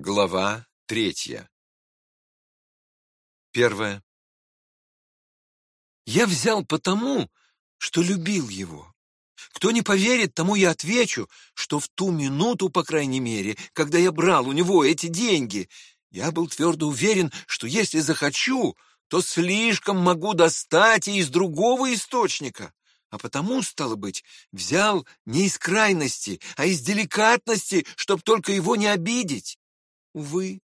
Глава третья. Первое. Я взял потому, что любил его. Кто не поверит, тому я отвечу, что в ту минуту, по крайней мере, когда я брал у него эти деньги, я был твердо уверен, что если захочу, то слишком могу достать и из другого источника а потому, стало быть, взял не из крайности, а из деликатности, чтоб только его не обидеть. Увы,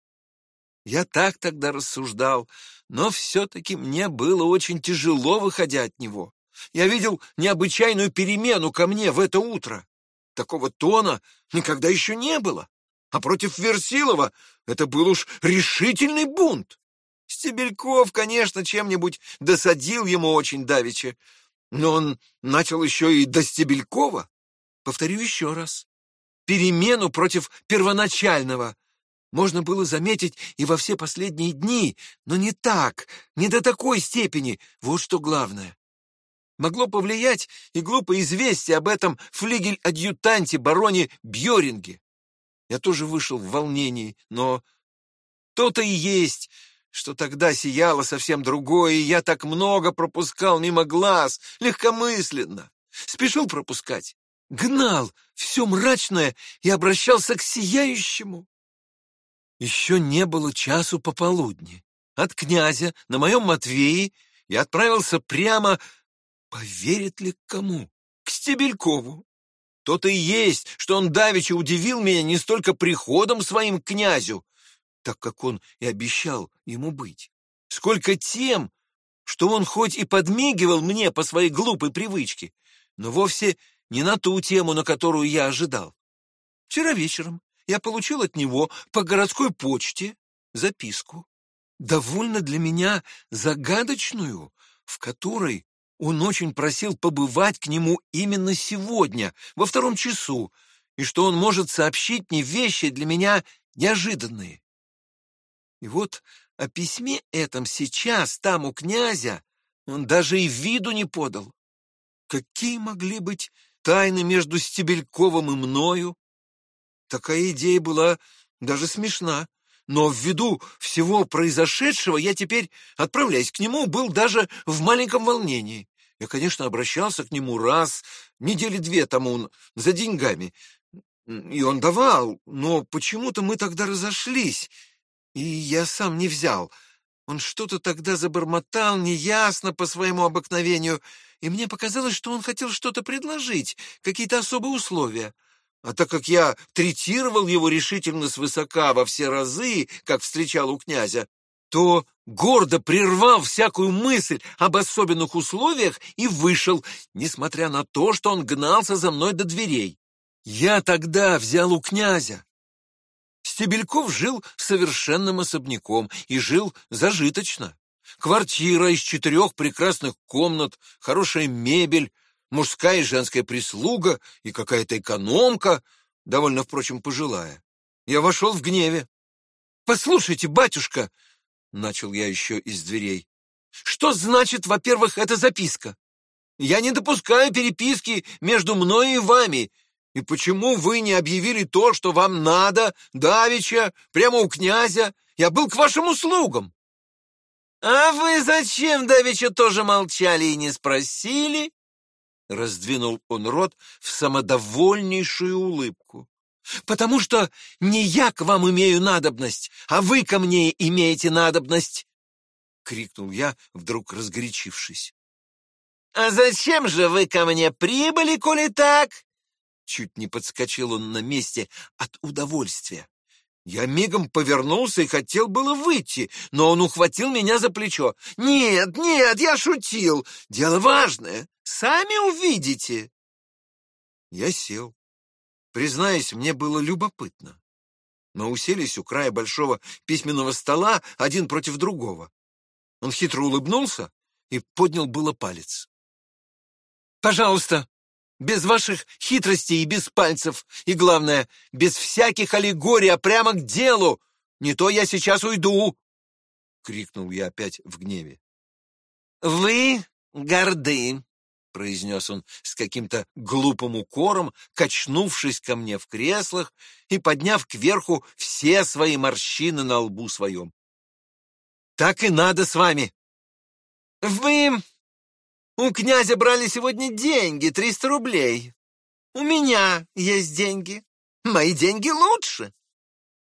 я так тогда рассуждал, но все-таки мне было очень тяжело, выходя от него. Я видел необычайную перемену ко мне в это утро. Такого тона никогда еще не было. А против Версилова это был уж решительный бунт. Стебельков, конечно, чем-нибудь досадил ему очень давеча, но он начал еще и до Стебелькова. Повторю еще раз. Перемену против первоначального можно было заметить и во все последние дни, но не так, не до такой степени, вот что главное. Могло повлиять и глупое известие об этом флигель-адъютанте бароне Бьоринге. Я тоже вышел в волнении, но то-то и есть, что тогда сияло совсем другое, и я так много пропускал мимо глаз, легкомысленно. Спешил пропускать, гнал все мрачное и обращался к сияющему. Еще не было часу пополудни. От князя на моем Матвее я отправился прямо, поверит ли кому, к Стебелькову. То-то и есть, что он давеча удивил меня не столько приходом своим к князю, так как он и обещал ему быть, сколько тем, что он хоть и подмигивал мне по своей глупой привычке, но вовсе не на ту тему, на которую я ожидал. Вчера вечером я получил от него по городской почте записку, довольно для меня загадочную, в которой он очень просил побывать к нему именно сегодня, во втором часу, и что он может сообщить мне вещи для меня неожиданные. И вот о письме этом сейчас, там у князя, он даже и виду не подал. Какие могли быть тайны между Стебельковым и мною? Такая идея была даже смешна. Но ввиду всего произошедшего я теперь, отправляясь к нему, был даже в маленьком волнении. Я, конечно, обращался к нему раз, недели две тому, за деньгами. И он давал, но почему-то мы тогда разошлись, и я сам не взял. Он что-то тогда забормотал неясно по своему обыкновению, и мне показалось, что он хотел что-то предложить, какие-то особые условия. А так как я третировал его решительно свысока во все разы, как встречал у князя, то гордо прервал всякую мысль об особенных условиях и вышел, несмотря на то, что он гнался за мной до дверей. Я тогда взял у князя Стебельков жил совершенным особняком и жил зажиточно. Квартира из четырех прекрасных комнат, хорошая мебель, мужская и женская прислуга и какая-то экономка, довольно, впрочем, пожилая. Я вошел в гневе. «Послушайте, батюшка!» — начал я еще из дверей. «Что значит, во-первых, эта записка? Я не допускаю переписки между мной и вами, и почему вы не объявили то, что вам надо, давеча, прямо у князя? Я был к вашим услугам. А вы зачем давеча тоже молчали и не спросили? Раздвинул он рот в самодовольнейшую улыбку. «Потому что не я к вам имею надобность, а вы ко мне имеете надобность!» — крикнул я, вдруг разгорячившись. «А зачем же вы ко мне прибыли, коли так?» Чуть не подскочил он на месте от удовольствия. Я мигом повернулся и хотел было выйти, но он ухватил меня за плечо. «Нет, нет, я шутил. Дело важное. Сами увидите». Я сел. Признаюсь, мне было любопытно. Мы уселись у края большого письменного стола один против другого. Он хитро улыбнулся и поднял было палец. «Пожалуйста, без ваших хитростей и без пальцев. И главное, без всяких аллегорий, а прямо к делу. Не то я сейчас уйду!» — крикнул я опять в гневе. «Вы горды!» — произнес он с каким-то глупым укором, качнувшись ко мне в креслах и подняв кверху все свои морщины на лбу своем. «Так и надо с вами!» «Вы у князя брали сегодня деньги, триста рублей. У меня есть деньги. Мои деньги лучше».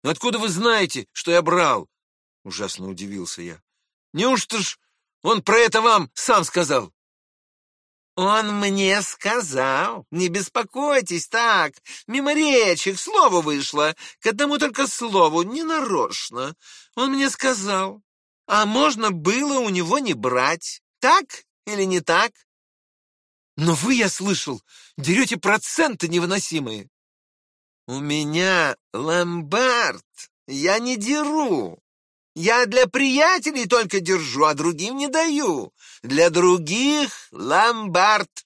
«Откуда вы знаете, что я брал?» — ужасно удивился я. «Неужто ж он про это вам сам сказал?» «Он мне сказал. Не беспокойтесь так. Мимо речи, к слову вышло. К одному только слову, ненарочно. Он мне сказал. А можно было у него не брать. Так или не так?» «Но вы, я слышал, дерете проценты невыносимые». «У меня ломбард. Я не деру. Я для приятелей только держу, а другим не даю. Для других ломбард.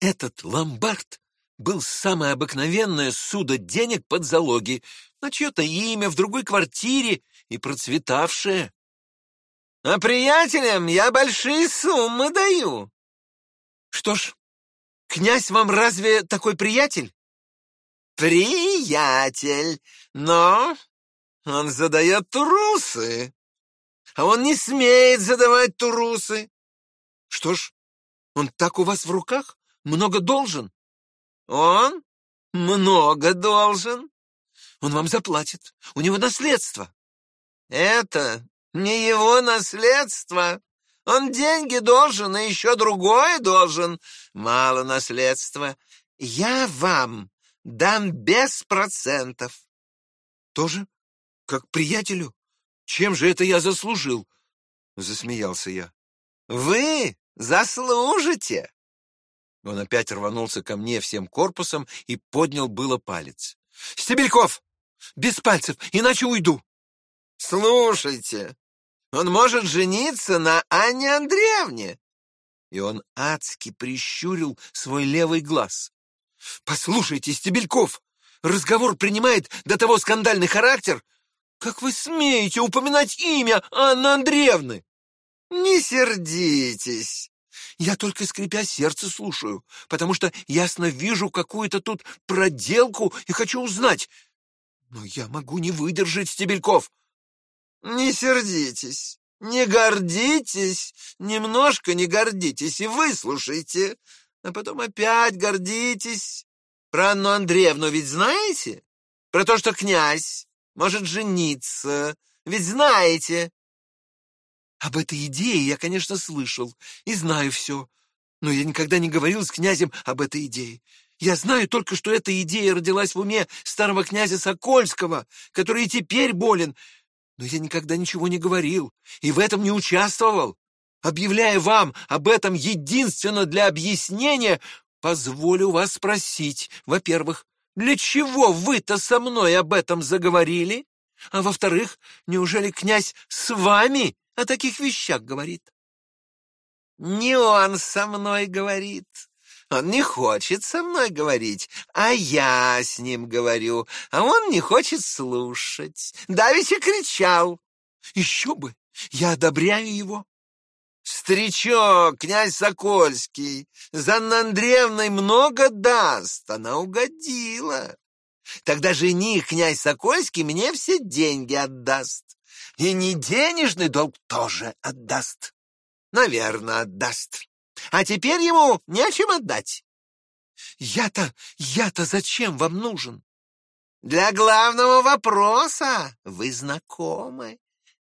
Этот ломбард был самое обыкновенное судо денег под залоги, на чье-то имя в другой квартире и процветавшее. А приятелям я большие суммы даю. Что ж, князь вам разве такой приятель? Приятель, но он задает трусы, а он не смеет задавать трусы. Что ж, он так у вас в руках? Много должен? Он много должен. Он вам заплатит. У него наследство. Это не его наследство. Он деньги должен, и еще другое должен. Мало наследства. Я вам дам без процентов. Тоже как приятелю? Чем же это я заслужил? Засмеялся я. Вы заслужите. Он опять рванулся ко мне всем корпусом и поднял было палец. «Стебельков! Без пальцев, иначе уйду!» «Слушайте, он может жениться на Анне Андреевне!» И он адски прищурил свой левый глаз. «Послушайте, Стебельков, разговор принимает до того скандальный характер, «Как вы смеете упоминать имя Анны Андреевны?» «Не сердитесь!» «Я только скрипя сердце слушаю, потому что ясно вижу какую-то тут проделку и хочу узнать. Но я могу не выдержать, Стебельков!» «Не сердитесь, не гордитесь, немножко не гордитесь и выслушайте, а потом опять гордитесь. Про Анну Андреевну ведь знаете? Про то, что князь может жениться. Ведь знаете. Об этой идее я, конечно, слышал и знаю все. Но я никогда не говорил с князем об этой идее. Я знаю только, что эта идея родилась в уме старого князя Сокольского, который и теперь болен. Но я никогда ничего не говорил и в этом не участвовал. Объявляя вам об этом единственно для объяснения, позволю вас спросить, во-первых, для чего вы-то со мной об этом заговорили? А во-вторых, неужели князь с вами о таких вещах говорит? Не он со мной говорит. Он не хочет со мной говорить, а я с ним говорю, а он не хочет слушать. Давича кричал. Еще бы, я одобряю его. Старичок, князь Сокольский, за Андреевной много даст, она угодила. Тогда жених князь Сокольский мне все деньги отдаст. И не денежный долг тоже отдаст. Наверное, отдаст. А теперь ему нечем отдать. Я-то, я-то зачем вам нужен? Для главного вопроса вы знакомы.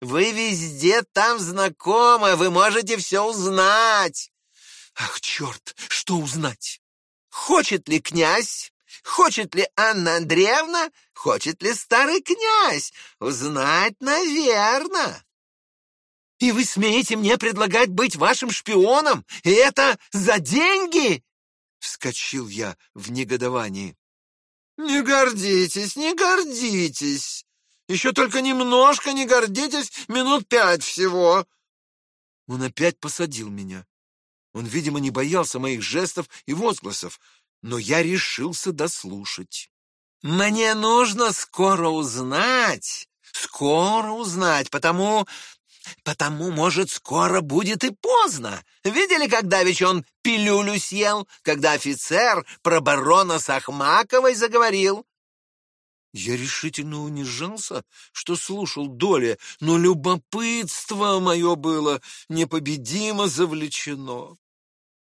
Вы везде там знакомы, вы можете все узнать. Ах, черт, что узнать? Хочет ли князь, хочет ли Анна Андреевна, хочет ли старый князь? Узнать, наверное. И вы смеете мне предлагать быть вашим шпионом? И это за деньги? Вскочил я в негодовании. Не гордитесь, не гордитесь. Еще только немножко не гордитесь, минут пять всего. Он опять посадил меня. Он, видимо, не боялся моих жестов и возгласов, но я решился дослушать. Мне нужно скоро узнать, скоро узнать, потому Потому, может, скоро будет и поздно. Видели, когда ведь он пилюлю съел, когда офицер про барона Сахмаковой заговорил? Я решительно унижался, что слушал доли, но любопытство мое было непобедимо завлечено.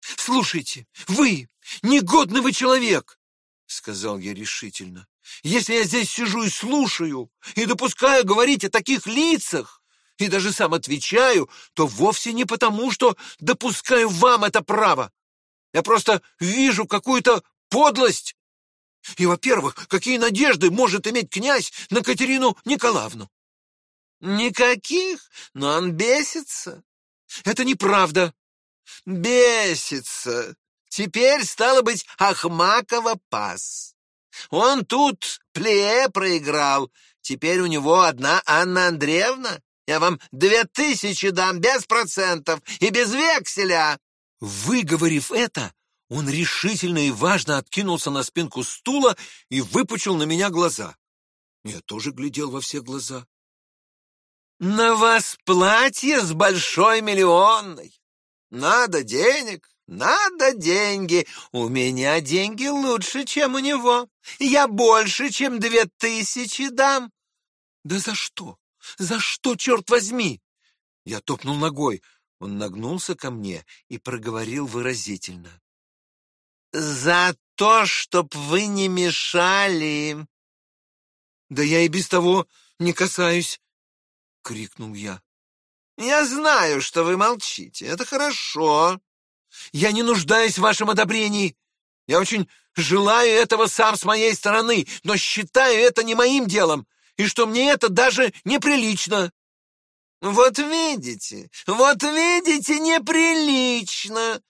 «Слушайте, вы, негодный вы человек!» — сказал я решительно. «Если я здесь сижу и слушаю, и допускаю говорить о таких лицах, и даже сам отвечаю, то вовсе не потому, что допускаю вам это право. Я просто вижу какую-то подлость и, во-первых, какие надежды может иметь князь на Катерину Николаевну? Никаких, но он бесится. Это неправда. Бесится. Теперь, стало быть, Ахмакова пас. Он тут плее проиграл. Теперь у него одна Анна Андреевна. Я вам две тысячи дам без процентов и без векселя. Выговорив это, он решительно и важно откинулся на спинку стула и выпучил на меня глаза. Я тоже глядел во все глаза. «На вас платье с большой миллионной. Надо денег, надо деньги. У меня деньги лучше, чем у него. Я больше, чем две тысячи дам». «Да за что? За что, черт возьми?» Я топнул ногой. Он нагнулся ко мне и проговорил выразительно. «За то, чтоб вы не мешали!» «Да я и без того не касаюсь!» — крикнул я. «Я знаю, что вы молчите. Это хорошо. Я не нуждаюсь в вашем одобрении. Я очень желаю этого сам с моей стороны, но считаю это не моим делом, и что мне это даже неприлично». «Вот видите, вот видите, неприлично!»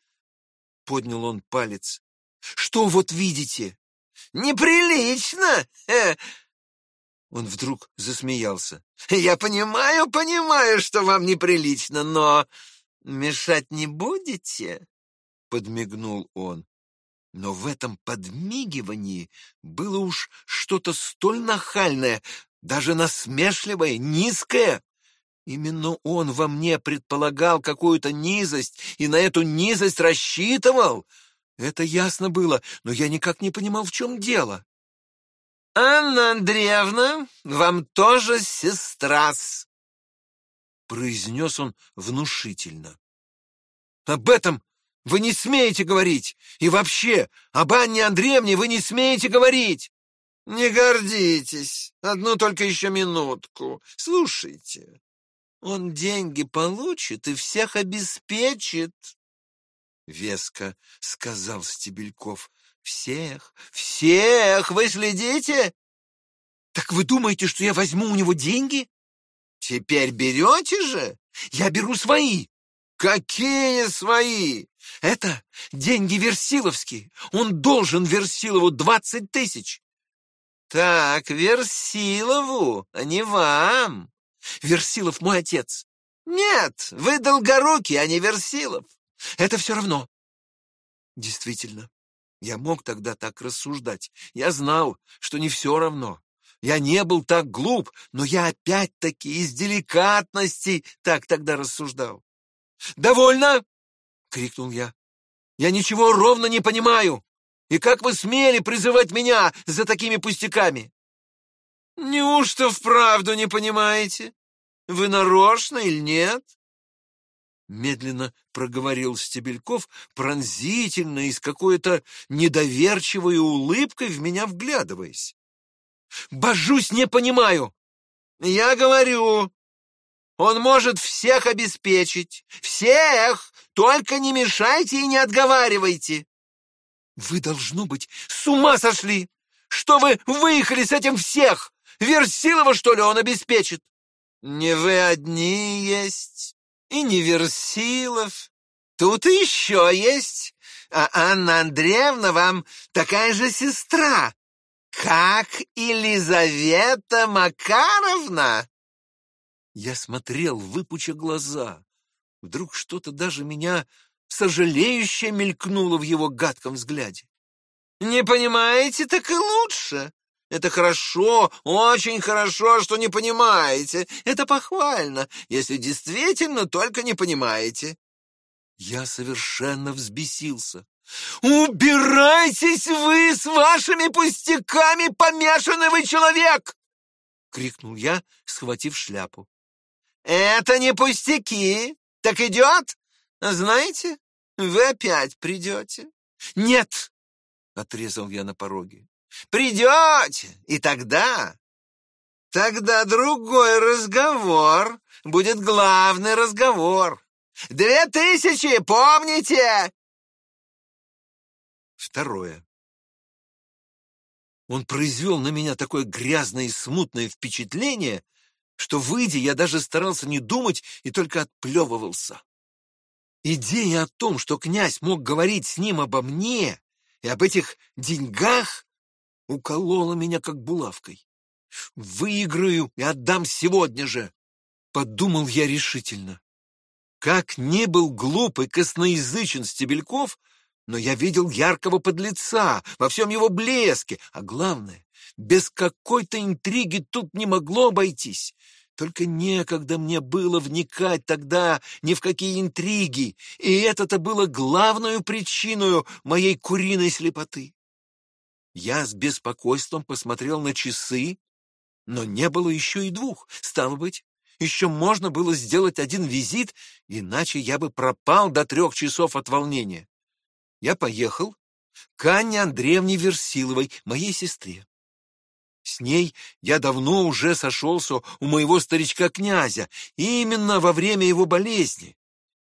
Поднял он палец. Что вот видите? Неприлично! Э. Он вдруг засмеялся. Я понимаю, понимаю, что вам неприлично, но мешать не будете? Подмигнул он. Но в этом подмигивании было уж что-то столь нахальное, даже насмешливое, низкое. Именно он во мне предполагал какую-то низость и на эту низость рассчитывал. Это ясно было, но я никак не понимал, в чем дело. «Анна Андреевна, вам тоже сестра-с!» произнес он внушительно. «Об этом вы не смеете говорить! И вообще, об Анне Андреевне вы не смеете говорить!» «Не гордитесь! Одну только еще минутку. Слушайте, он деньги получит и всех обеспечит. — веско сказал Стебельков. «Всех, всех! Вы следите?» «Так вы думаете, что я возьму у него деньги?» «Теперь берете же?» «Я беру свои!» «Какие свои?» «Это деньги Версиловские. Он должен Версилову двадцать тысяч». «Так, Версилову, а не вам». «Версилов мой отец». «Нет, вы Долгорукий, а не Версилов. Это все равно. Действительно, я мог тогда так рассуждать. Я знал, что не все равно. Я не был так глуп, но я опять-таки из деликатности так тогда рассуждал. «Довольно!» — крикнул я. «Я ничего ровно не понимаю. И как вы смели призывать меня за такими пустяками?» «Неужто вправду не понимаете? Вы нарочно или нет?» Медленно проговорил Стебельков, пронзительно и с какой-то недоверчивой улыбкой в меня вглядываясь. «Божусь, не понимаю!» «Я говорю, он может всех обеспечить. Всех! Только не мешайте и не отговаривайте!» «Вы, должно быть, с ума сошли! Что вы выехали с этим всех? Версилова, что ли, он обеспечит?» «Не вы одни есть и Неверсилов. Тут еще есть. А Анна Андреевна вам такая же сестра, как Елизавета Макаровна. Я смотрел, выпуча глаза. Вдруг что-то даже меня сожалеюще мелькнуло в его гадком взгляде. «Не понимаете, так и лучше. Это хорошо, очень хорошо, что не понимаете. Это похвально, если действительно только не понимаете. Я совершенно взбесился. «Убирайтесь вы с вашими пустяками, помешанный вы человек!» — крикнул я, схватив шляпу. «Это не пустяки. Так идет? Знаете, вы опять придете». «Нет!» — отрезал я на пороге. «Придете, и тогда...» «Тогда другой разговор, будет главный разговор. Две тысячи, помните?» Второе. Он произвел на меня такое грязное и смутное впечатление, что, выйдя, я даже старался не думать и только отплевывался. Идея о том, что князь мог говорить с ним обо мне и об этих деньгах, уколола меня как булавкой. «Выиграю и отдам сегодня же!» — подумал я решительно. Как не был глуп и косноязычен Стебельков, но я видел яркого подлеца во всем его блеске, а главное, без какой-то интриги тут не могло обойтись. Только некогда мне было вникать тогда ни в какие интриги, и это-то было главную причиной моей куриной слепоты. Я с беспокойством посмотрел на часы, но не было еще и двух. Стало быть, еще можно было сделать один визит, иначе я бы пропал до трех часов от волнения. Я поехал к Анне Андреевне Версиловой, моей сестре. С ней я давно уже сошелся у моего старичка-князя, именно во время его болезни.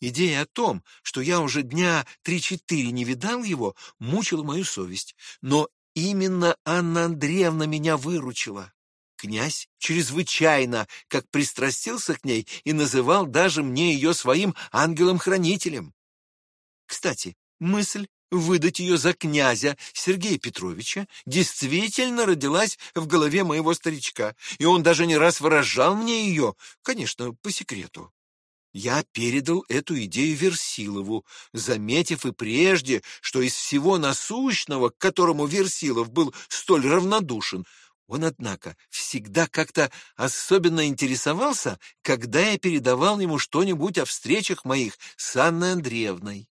Идея о том, что я уже дня три-четыре не видал его, мучила мою совесть. Но именно Анна Андреевна меня выручила. Князь чрезвычайно, как пристрастился к ней и называл даже мне ее своим ангелом-хранителем. Кстати, мысль выдать ее за князя Сергея Петровича действительно родилась в голове моего старичка, и он даже не раз выражал мне ее, конечно, по секрету. Я передал эту идею Версилову, заметив и прежде, что из всего насущного, к которому Версилов был столь равнодушен, он, однако, всегда как-то особенно интересовался, когда я передавал ему что-нибудь о встречах моих с Анной Андреевной.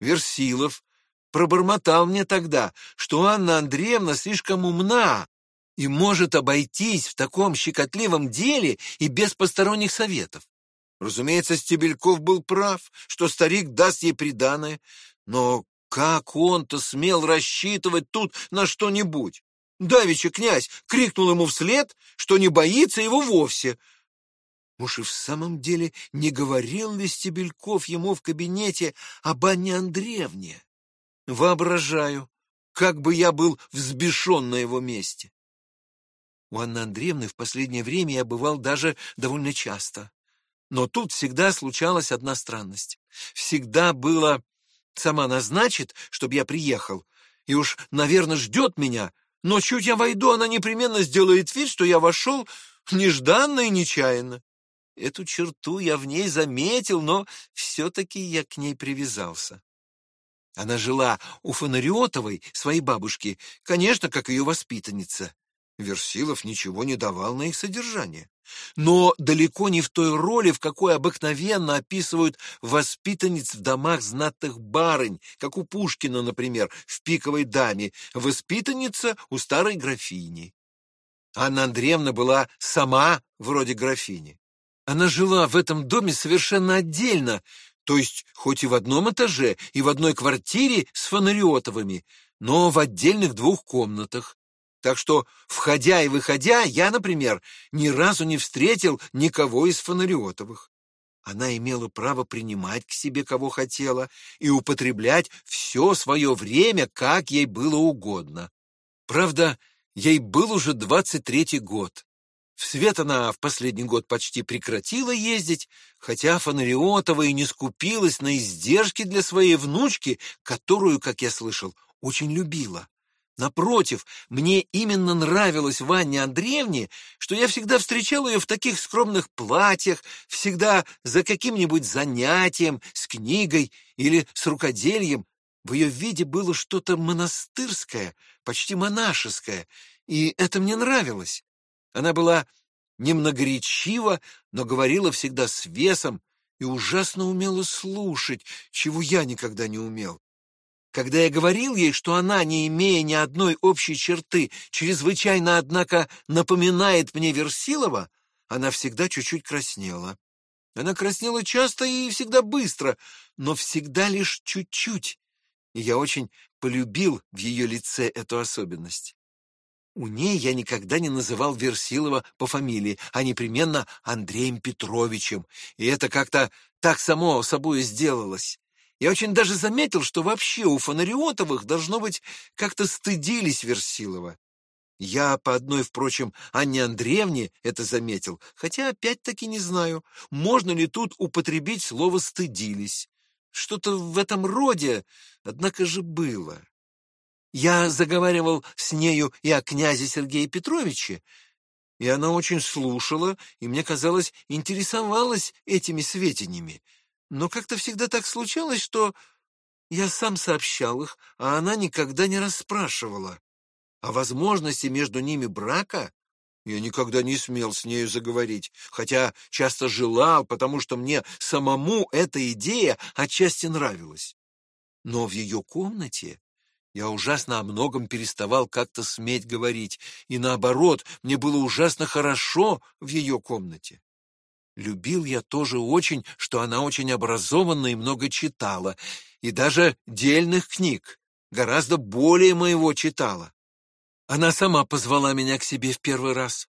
Версилов пробормотал мне тогда, что Анна Андреевна слишком умна и может обойтись в таком щекотливом деле и без посторонних советов. Разумеется, Стебельков был прав, что старик даст ей приданое, но как он-то смел рассчитывать тут на что-нибудь? Давича князь крикнул ему вслед, что не боится его вовсе, Уж и в самом деле не говорил ли Стебельков ему в кабинете об Анне Андреевне? Воображаю, как бы я был взбешен на его месте. У Анны Андреевны в последнее время я бывал даже довольно часто. Но тут всегда случалась одна странность. Всегда было «сама назначит, чтобы я приехал, и уж, наверное, ждет меня, но чуть я войду, она непременно сделает вид, что я вошел нежданно и нечаянно. Эту черту я в ней заметил, но все-таки я к ней привязался. Она жила у Фонариотовой, своей бабушки, конечно, как ее воспитанница. Версилов ничего не давал на их содержание. Но далеко не в той роли, в какой обыкновенно описывают воспитанниц в домах знатных барынь, как у Пушкина, например, в «Пиковой даме», воспитанница у старой графини. Анна Андреевна была сама вроде графини. Она жила в этом доме совершенно отдельно, то есть хоть и в одном этаже, и в одной квартире с Фонариотовыми, но в отдельных двух комнатах. Так что, входя и выходя, я, например, ни разу не встретил никого из Фонариотовых. Она имела право принимать к себе кого хотела и употреблять все свое время, как ей было угодно. Правда, ей был уже двадцать третий год. В свет она в последний год почти прекратила ездить, хотя Фонариотова и не скупилась на издержки для своей внучки, которую, как я слышал, очень любила. Напротив, мне именно нравилось Ванне Андреевне, что я всегда встречал ее в таких скромных платьях, всегда за каким-нибудь занятием, с книгой или с рукодельем. В ее виде было что-то монастырское, почти монашеское, и это мне нравилось. Она была немногоречива, но говорила всегда с весом и ужасно умела слушать, чего я никогда не умел. Когда я говорил ей, что она, не имея ни одной общей черты, чрезвычайно, однако, напоминает мне Версилова, она всегда чуть-чуть краснела. Она краснела часто и всегда быстро, но всегда лишь чуть-чуть, и я очень полюбил в ее лице эту особенность. У ней я никогда не называл Версилова по фамилии, а непременно Андреем Петровичем, и это как-то так само собой сделалось. Я очень даже заметил, что вообще у Фонариотовых, должно быть, как-то стыдились Версилова. Я по одной, впрочем, Анне Андреевне это заметил, хотя опять-таки не знаю, можно ли тут употребить слово «стыдились». Что-то в этом роде, однако же было. Я заговаривал с нею и о князе Сергее Петровиче, и она очень слушала, и, мне казалось, интересовалась этими сведениями. Но как-то всегда так случалось, что я сам сообщал их, а она никогда не расспрашивала. О возможности между ними брака я никогда не смел с нею заговорить, хотя часто желал, потому что мне самому эта идея отчасти нравилась. Но в ее комнате я ужасно о многом переставал как-то сметь говорить, и наоборот, мне было ужасно хорошо в ее комнате. Любил я тоже очень, что она очень образована и много читала, и даже дельных книг, гораздо более моего читала. Она сама позвала меня к себе в первый раз.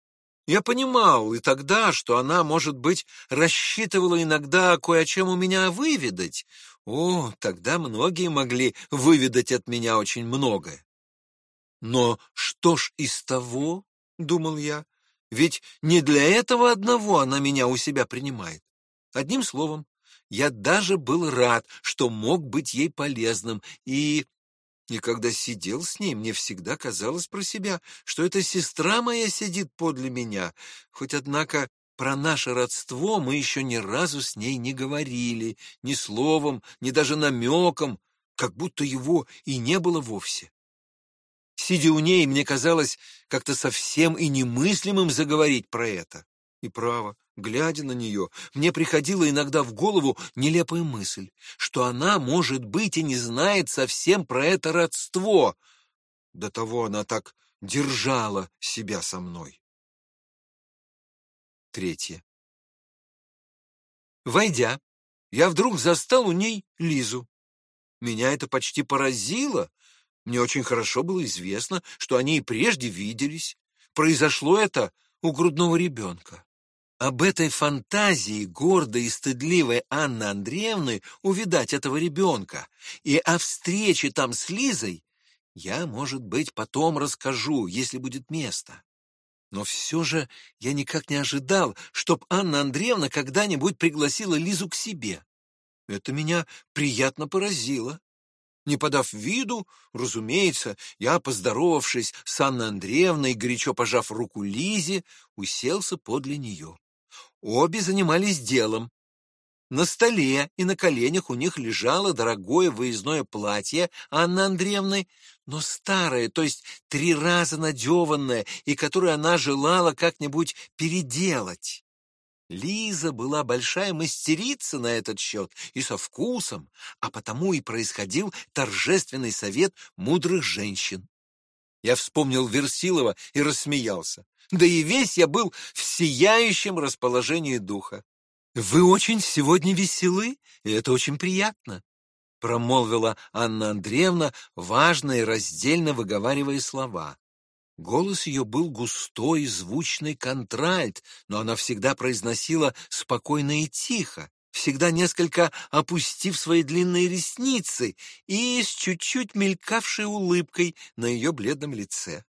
Я понимал и тогда, что она, может быть, рассчитывала иногда кое о чем у меня выведать. О, тогда многие могли выведать от меня очень многое. Но что ж из того, — думал я, ведь не для этого одного она меня у себя принимает. Одним словом, я даже был рад, что мог быть ей полезным, и... И когда сидел с ней, мне всегда казалось про себя, что эта сестра моя сидит подле меня, хоть, однако, про наше родство мы еще ни разу с ней не говорили, ни словом, ни даже намеком, как будто его и не было вовсе. Сидя у ней, мне казалось как-то совсем и немыслимым заговорить про это. И право, глядя на нее, мне приходила иногда в голову нелепая мысль, что она, может быть, и не знает совсем про это родство. До того она так держала себя со мной. Третье. Войдя, я вдруг застал у ней Лизу. Меня это почти поразило, мне очень хорошо было известно, что они и прежде виделись. Произошло это у грудного ребенка. Об этой фантазии гордой и стыдливой Анны Андреевны увидать этого ребенка и о встрече там с Лизой я, может быть, потом расскажу, если будет место. Но все же я никак не ожидал, чтоб Анна Андреевна когда-нибудь пригласила Лизу к себе. Это меня приятно поразило. Не подав виду, разумеется, я, поздоровавшись с Анной Андреевной горячо пожав руку Лизе, уселся подле нее. Обе занимались делом. На столе и на коленях у них лежало дорогое выездное платье Анны Андреевны, но старое, то есть три раза надеванное, и которое она желала как-нибудь переделать. Лиза была большая мастерица на этот счет и со вкусом, а потому и происходил торжественный совет мудрых женщин. Я вспомнил Версилова и рассмеялся. Да и весь я был в сияющем расположении духа. «Вы очень сегодня веселы, и это очень приятно», — промолвила Анна Андреевна, важно и раздельно выговаривая слова. Голос ее был густой, звучный контральт, но она всегда произносила спокойно и тихо, всегда несколько опустив свои длинные ресницы и с чуть-чуть мелькавшей улыбкой на ее бледном лице.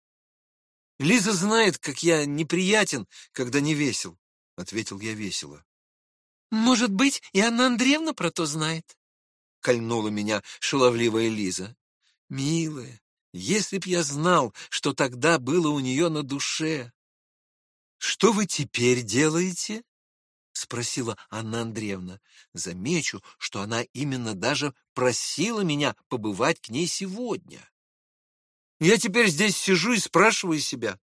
«Лиза знает, как я неприятен, когда не весел», — ответил я весело. «Может быть, и Анна Андреевна про то знает?» — кольнула меня шаловливая Лиза. «Милая, если б я знал, что тогда было у нее на душе. Что вы теперь делаете? спросила Анна Андреевна. Замечу, что она именно даже просила меня побывать к ней сегодня. Я теперь здесь сижу и спрашиваю себя,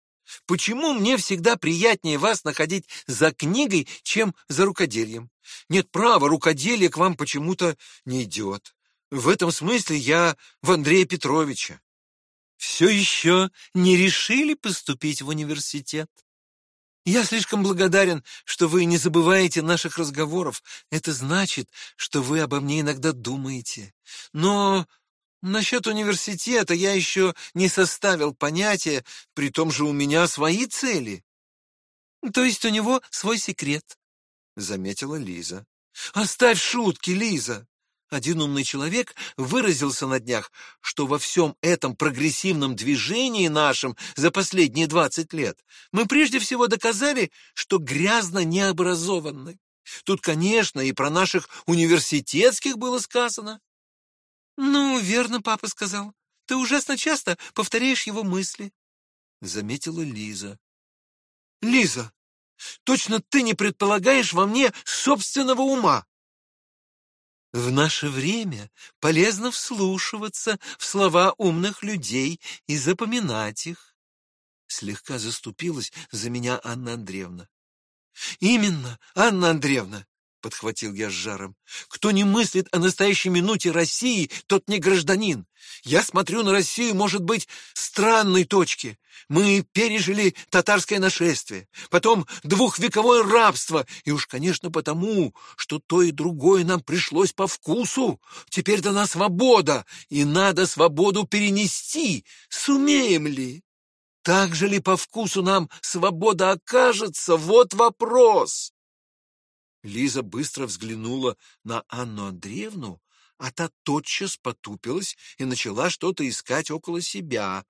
почему мне всегда приятнее вас находить за книгой, чем за рукоделием? Нет права, рукоделие к вам почему-то не идет. В этом смысле я в Андрея Петровича. Все еще не решили поступить в университет? Я слишком благодарен, что вы не забываете наших разговоров. Это значит, что вы обо мне иногда думаете. Но насчет университета я еще не составил понятия, при том же у меня свои цели. То есть у него свой секрет, — заметила Лиза. Оставь шутки, Лиза. Один умный человек выразился на днях, что во всем этом прогрессивном движении нашем за последние 20 лет мы прежде всего доказали, что грязно необразованны. Тут, конечно, и про наших университетских было сказано. «Ну, верно, папа сказал. Ты ужасно часто повторяешь его мысли», — заметила Лиза. «Лиза, точно ты не предполагаешь во мне собственного ума?» В наше время полезно вслушиваться в слова умных людей и запоминать их. Слегка заступилась за меня Анна Андреевна. Именно, Анна Андреевна, подхватил я с жаром. Кто не мыслит о настоящей минуте России, тот не гражданин. Я смотрю на Россию, может быть, странной точки. Мы пережили татарское нашествие, потом двухвековое рабство, и уж, конечно, потому, что то и другое нам пришлось по вкусу. Теперь дана свобода, и надо свободу перенести. Сумеем ли? Так же ли по вкусу нам свобода окажется? Вот вопрос. Лиза быстро взглянула на Анну Андреевну, а та тотчас потупилась и начала что-то искать около себя.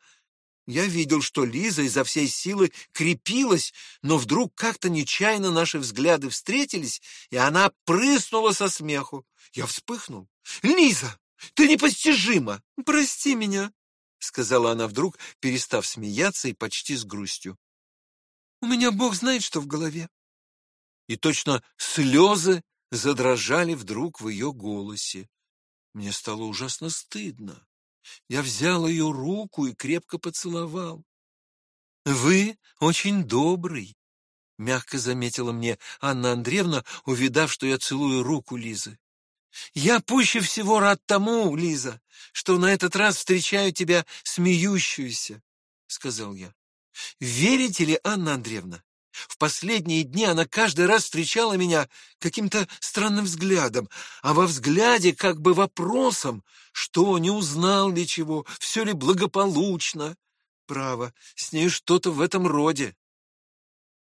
Я видел, что Лиза изо всей силы крепилась, но вдруг как-то нечаянно наши взгляды встретились, и она прыснула со смеху. Я вспыхнул. «Лиза, ты непостижима! Прости меня!» — сказала она вдруг, перестав смеяться и почти с грустью. «У меня бог знает, что в голове и точно слезы задрожали вдруг в ее голосе. Мне стало ужасно стыдно. Я взял ее руку и крепко поцеловал. «Вы очень добрый», — мягко заметила мне Анна Андреевна, увидав, что я целую руку Лизы. «Я пуще всего рад тому, Лиза, что на этот раз встречаю тебя смеющуюся», — сказал я. «Верите ли, Анна Андреевна, в последние дни она каждый раз встречала меня каким-то странным взглядом, а во взгляде как бы вопросом, что, не узнал ли чего, все ли благополучно. Право, с ней что-то в этом роде.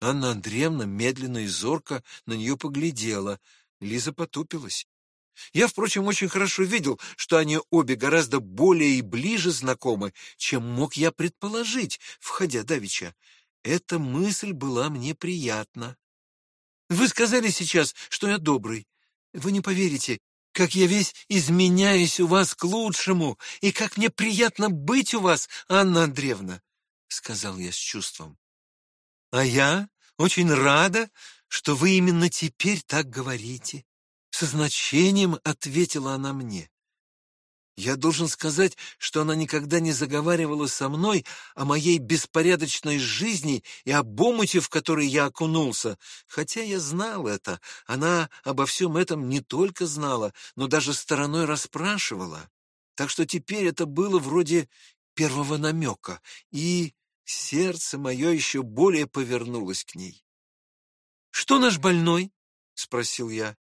Анна Андреевна медленно и зорко на нее поглядела. Лиза потупилась. Я, впрочем, очень хорошо видел, что они обе гораздо более и ближе знакомы, чем мог я предположить, входя давеча. Эта мысль была мне приятна. Вы сказали сейчас, что я добрый. Вы не поверите, как я весь изменяюсь у вас к лучшему, и как мне приятно быть у вас, Анна Андреевна, — сказал я с чувством. А я очень рада, что вы именно теперь так говорите. Со значением ответила она мне. Я должен сказать, что она никогда не заговаривала со мной о моей беспорядочной жизни и об омуте, в который я окунулся. Хотя я знал это, она обо всем этом не только знала, но даже стороной расспрашивала. Так что теперь это было вроде первого намека, и сердце мое еще более повернулось к ней. «Что наш больной?» — спросил я.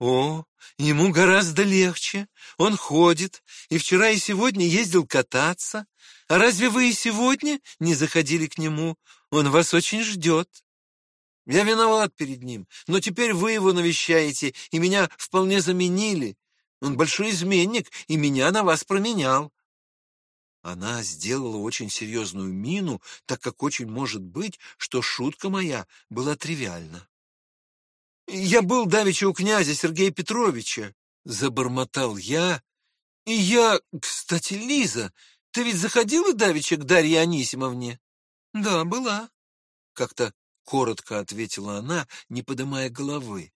О, ему гораздо легче. Он ходит, и вчера и сегодня ездил кататься. А разве вы и сегодня не заходили к нему? Он вас очень ждет. Я виноват перед ним, но теперь вы его навещаете, и меня вполне заменили. Он большой изменник, и меня на вас променял. Она сделала очень серьезную мину, так как очень может быть, что шутка моя была тривиальна. Я был давеча у князя Сергея Петровича, забормотал я. И я, кстати, Лиза, ты ведь заходила давеча к Дарье Анисимовне? Да, была. Как-то коротко ответила она, не поднимая головы.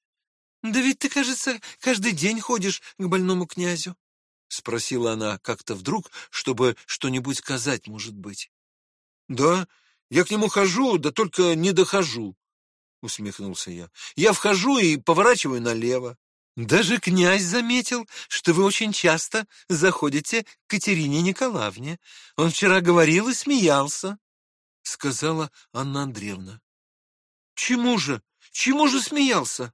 Да ведь ты, кажется, каждый день ходишь к больному князю, Спросила она как-то вдруг, чтобы что-нибудь сказать, может быть. Да, я к нему хожу, да только не дохожу, усмехнулся я. Я вхожу и поворачиваю налево. Даже князь заметил, что вы очень часто заходите к Катерине Николаевне. Он вчера говорил и смеялся, сказала Анна Андреевна. Чему же? Чему же смеялся?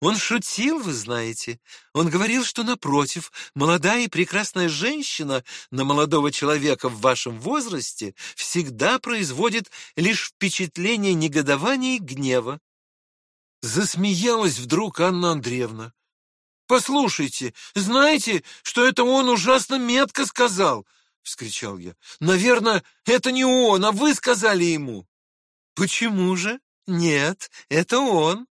Он шутил, вы знаете. Он говорил, что, напротив, молодая и прекрасная женщина на молодого человека в вашем возрасте всегда производит лишь впечатление негодования и гнева. Засмеялась вдруг Анна Андреевна. «Послушайте, знаете, что это он ужасно метко сказал?» — вскричал я. «Наверное, это не он, а вы сказали ему». «Почему же? Нет, это он».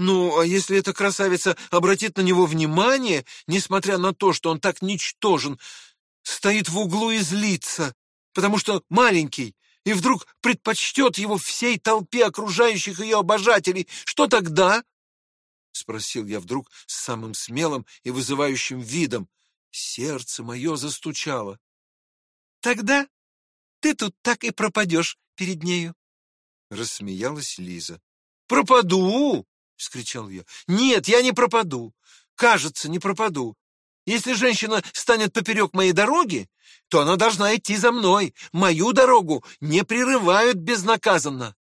Ну, а если эта красавица обратит на него внимание, несмотря на то, что он так ничтожен, стоит в углу и злится, потому что маленький, и вдруг предпочтет его всей толпе окружающих ее обожателей, что тогда? Спросил я вдруг с самым смелым и вызывающим видом. Сердце мое застучало. Тогда ты тут так и пропадешь перед нею. Рассмеялась Лиза. Пропаду? — вскричал я. «Нет, я не пропаду. Кажется, не пропаду. Если женщина станет поперек моей дороги, то она должна идти за мной. Мою дорогу не прерывают безнаказанно».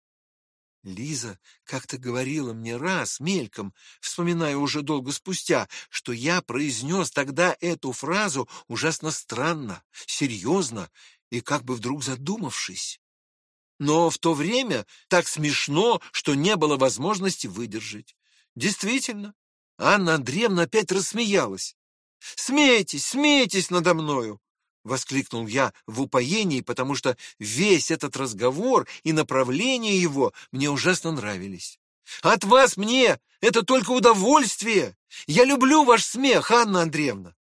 Лиза как-то говорила мне раз, мельком, вспоминая уже долго спустя, что я произнес тогда эту фразу ужасно странно, серьезно и как бы вдруг задумавшись но в то время так смешно, что не было возможности выдержать. Действительно, Анна Андреевна опять рассмеялась. «Смейтесь, смейтесь надо мною!» — воскликнул я в упоении, потому что весь этот разговор и направление его мне ужасно нравились. «От вас мне это только удовольствие! Я люблю ваш смех, Анна Андреевна!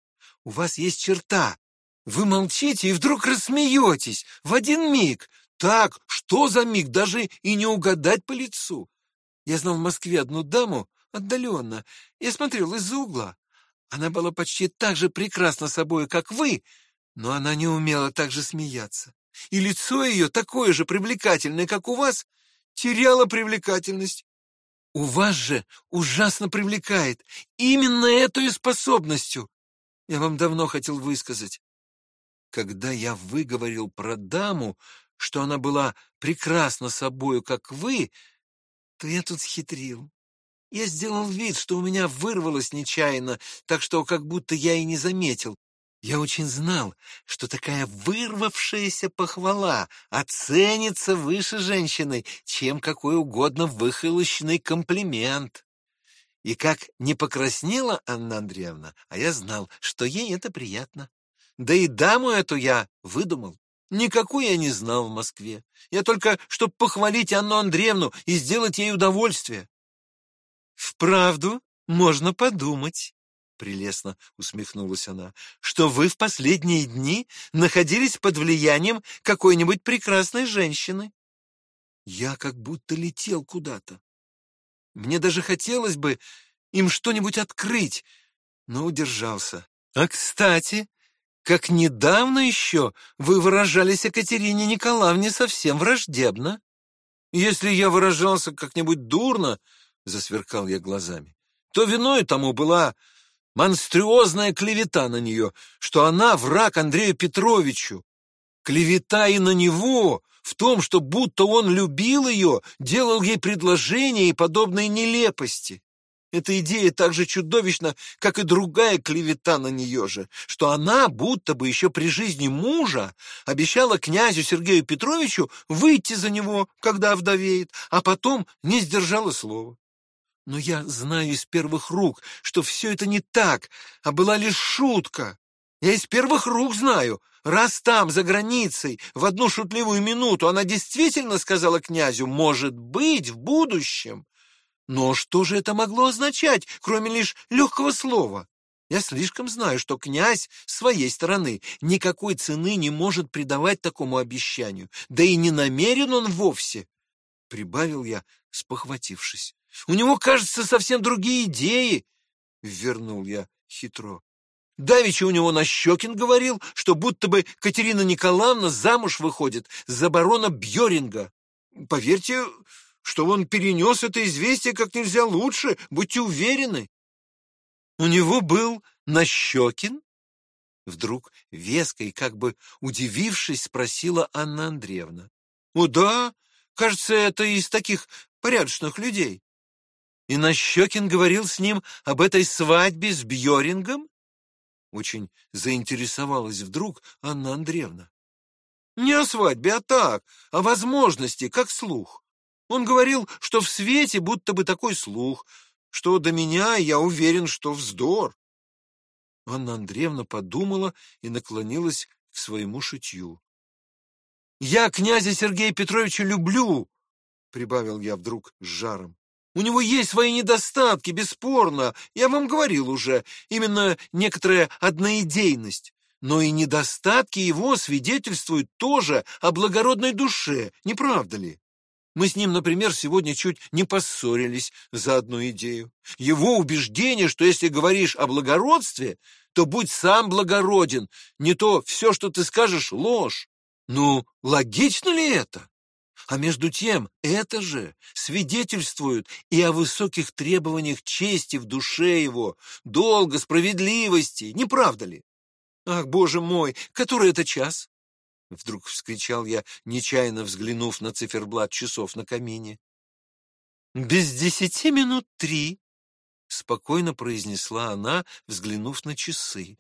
У вас есть черта. Вы молчите и вдруг рассмеетесь в один миг, так, что за миг, даже и не угадать по лицу. Я знал в Москве одну даму, отдаленно. Я смотрел из-за угла. Она была почти так же прекрасна собой, как вы, но она не умела так же смеяться. И лицо ее, такое же привлекательное, как у вас, теряло привлекательность. У вас же ужасно привлекает именно этой способностью. Я вам давно хотел высказать. Когда я выговорил про даму, что она была прекрасна собою, как вы, то я тут схитрил. Я сделал вид, что у меня вырвалось нечаянно, так что как будто я и не заметил. Я очень знал, что такая вырвавшаяся похвала оценится выше женщины, чем какой угодно выхолощенный комплимент. И как не покраснела Анна Андреевна, а я знал, что ей это приятно. Да и даму эту я выдумал. Никакой я не знал в Москве. Я только, чтобы похвалить Анну Андреевну и сделать ей удовольствие. Вправду, можно подумать, прелестно усмехнулась она, что вы в последние дни находились под влиянием какой-нибудь прекрасной женщины. Я как будто летел куда-то. Мне даже хотелось бы им что-нибудь открыть, но удержался. А, кстати, как недавно еще вы выражались о Катерине Николаевне совсем враждебно. Если я выражался как-нибудь дурно, — засверкал я глазами, — то виной тому была монструозная клевета на нее, что она враг Андрею Петровичу. Клевета и на него в том, что будто он любил ее, делал ей предложения и подобные нелепости. Эта идея так же чудовищна, как и другая клевета на нее же, что она, будто бы еще при жизни мужа, обещала князю Сергею Петровичу выйти за него, когда овдовеет, а потом не сдержала слова. Но я знаю из первых рук, что все это не так, а была лишь шутка. Я из первых рук знаю, раз там, за границей, в одну шутливую минуту она действительно сказала князю «может быть, в будущем», но что же это могло означать, кроме лишь легкого слова? Я слишком знаю, что князь с своей стороны никакой цены не может придавать такому обещанию, да и не намерен он вовсе, — прибавил я, спохватившись. У него, кажется, совсем другие идеи, — вернул я хитро. Давича у него Нащекин говорил, что будто бы Катерина Николаевна замуж выходит за барона Бьоринга. Поверьте, что он перенес это известие как нельзя лучше, будьте уверены. У него был Нащекин? Вдруг веско и как бы удивившись спросила Анна Андреевна. О да, кажется, это из таких порядочных людей. И Нащекин говорил с ним об этой свадьбе с Бьорингом? Очень заинтересовалась вдруг Анна Андреевна. Не о свадьбе, а так, о возможности, как слух. Он говорил, что в свете будто бы такой слух, что до меня я уверен, что вздор. Анна Андреевна подумала и наклонилась к своему шитью. «Я князя Сергея Петровича люблю!» — прибавил я вдруг с жаром. «У него есть свои недостатки, бесспорно, я вам говорил уже, именно некоторая одноидейность. Но и недостатки его свидетельствуют тоже о благородной душе, не правда ли? Мы с ним, например, сегодня чуть не поссорились за одну идею. Его убеждение, что если говоришь о благородстве, то будь сам благороден, не то все, что ты скажешь, ложь. Ну, логично ли это? А между тем, это же свидетельствует и о высоких требованиях чести в душе его, долга, справедливости, не правда ли? Ах, боже мой, который это час? Вдруг вскричал я, нечаянно взглянув на циферблат часов на камине. «Без десяти минут три», — спокойно произнесла она, взглянув на часы.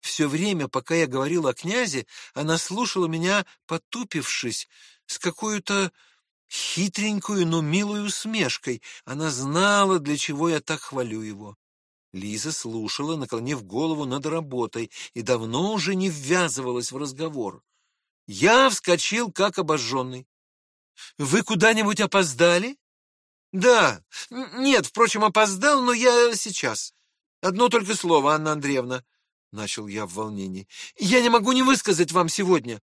Все время, пока я говорил о князе, она слушала меня, потупившись, с какой-то хитренькую, но милой усмешкой. Она знала, для чего я так хвалю его. Лиза слушала, наклонив голову над работой, и давно уже не ввязывалась в разговор. Я вскочил, как обожженный. «Вы куда-нибудь опоздали?» «Да. Нет, впрочем, опоздал, но я сейчас. Одно только слово, Анна Андреевна», — начал я в волнении. «Я не могу не высказать вам сегодня.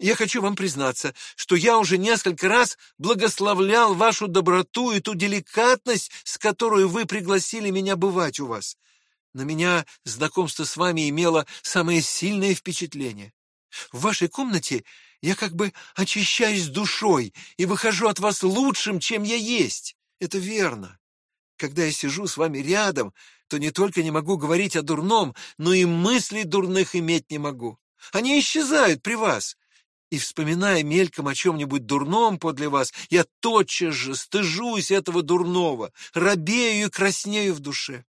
Я хочу вам признаться, что я уже несколько раз благословлял вашу доброту и ту деликатность, с которой вы пригласили меня бывать у вас. На меня знакомство с вами имело самое сильное впечатление. В вашей комнате я как бы очищаюсь душой и выхожу от вас лучшим, чем я есть. Это верно. Когда я сижу с вами рядом, то не только не могу говорить о дурном, но и мыслей дурных иметь не могу. Они исчезают при вас. И, вспоминая мельком о чем-нибудь дурном подле вас, я тотчас же стыжусь этого дурного, робею и краснею в душе.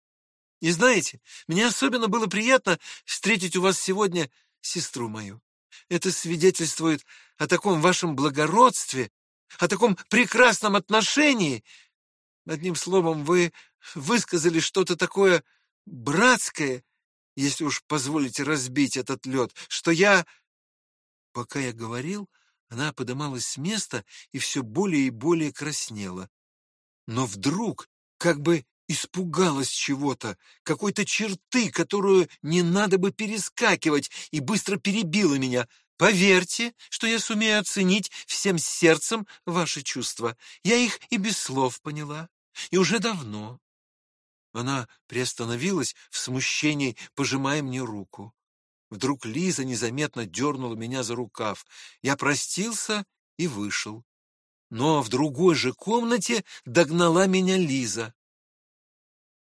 И знаете, мне особенно было приятно встретить у вас сегодня сестру мою. Это свидетельствует о таком вашем благородстве, о таком прекрасном отношении. Одним словом, вы высказали что-то такое братское, если уж позволите разбить этот лед, что я... Пока я говорил, она подымалась с места и все более и более краснела. Но вдруг, как бы испугалась чего-то, какой-то черты, которую не надо бы перескакивать, и быстро перебила меня. Поверьте, что я сумею оценить всем сердцем ваши чувства. Я их и без слов поняла, и уже давно. Она приостановилась в смущении, пожимая мне руку. Вдруг Лиза незаметно дернула меня за рукав. Я простился и вышел. Но в другой же комнате догнала меня Лиза.